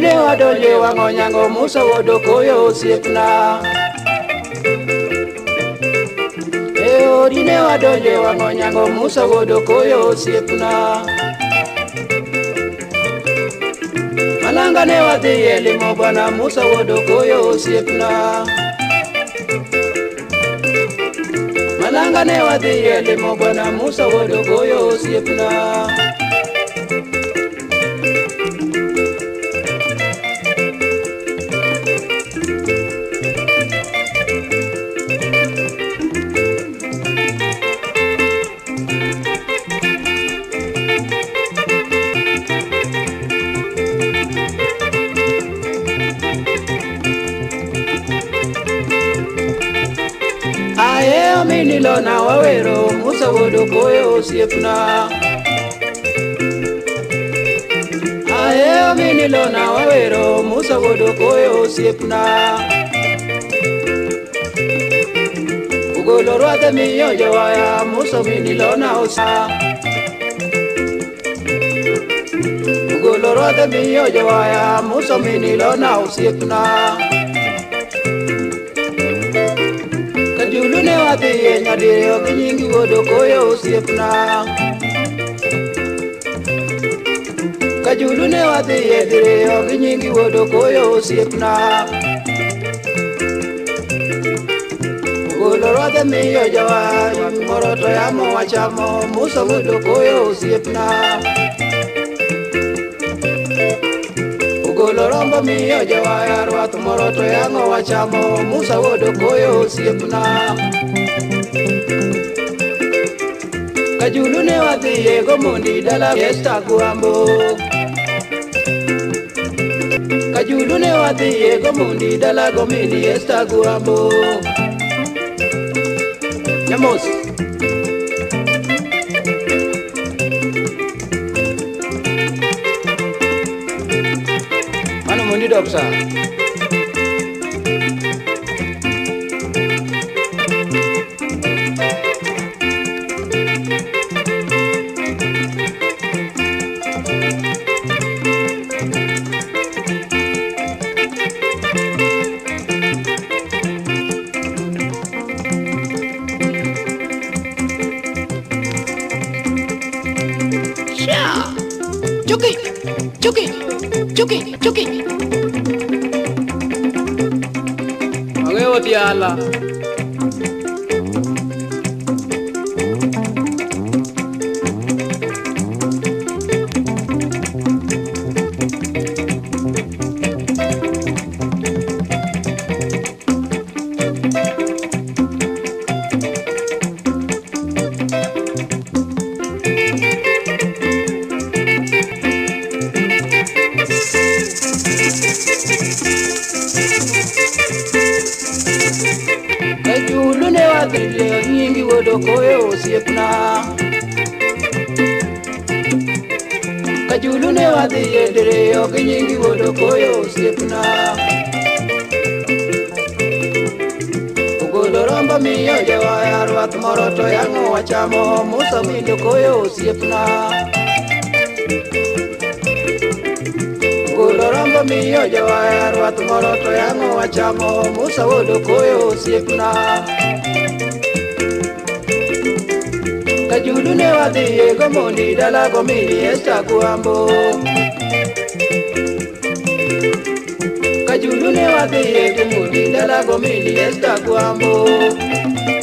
dine wadonje wang'o nyango musa wodo koyo osiepna e dine wadonje wang'o nyango musa wodo koyo osiepna malanga ne wadhi e limo bwana musa wodo koyo osiepna malanga ne wadhi e limo bwana musa wodo koyo osiepna nilo na wawero musawodo koyo osiepna aye omi nilo na wawero musawodo koyo osiepna ugolo rwadhe miyo jowaya musomi nilo na osa ugolo rwadhe miyo jowaya musomi nilo na osiepna, Ugo lorwate, miyo, jawaya, musomi, nilo, na, osiepna. adhiye nyadiyo gi nyingi godo koyo osiepna kajulu ne wadhiye diriyo gi nyingi godo koyo osiepna ogolorwadhe miyo jawany moro to yamo wachamo muso mudo koyo osiepna Lorombo miyo jawayar wath moro to yango wachamo musa wodo koyo osiepna. Kajulu ne wadhi ego mondi dala fiesta guambo Kajulu ne wadhi ego mondi dala gomini esta guambo Nemos Mano mondi doksa Mano mondi doksa Chuck it, chuck it, chuck it, Allah? kadhile nyingi wedo koyo osiepna kajulu ne wadhi edereyo gi nyingi wedo koyo osiepna ogolo rombo miyo jawaya rwath moro to yang'o wachamo muso mindo koyo osiepna Rombo miyo jawaya rwath moro to yang'o wachamo musa wodo koyo osiepna ejudu ne wadhie gomoni dalago mini estaku ambo kajudu ne wadhie gomoni dalago mini estaku ambo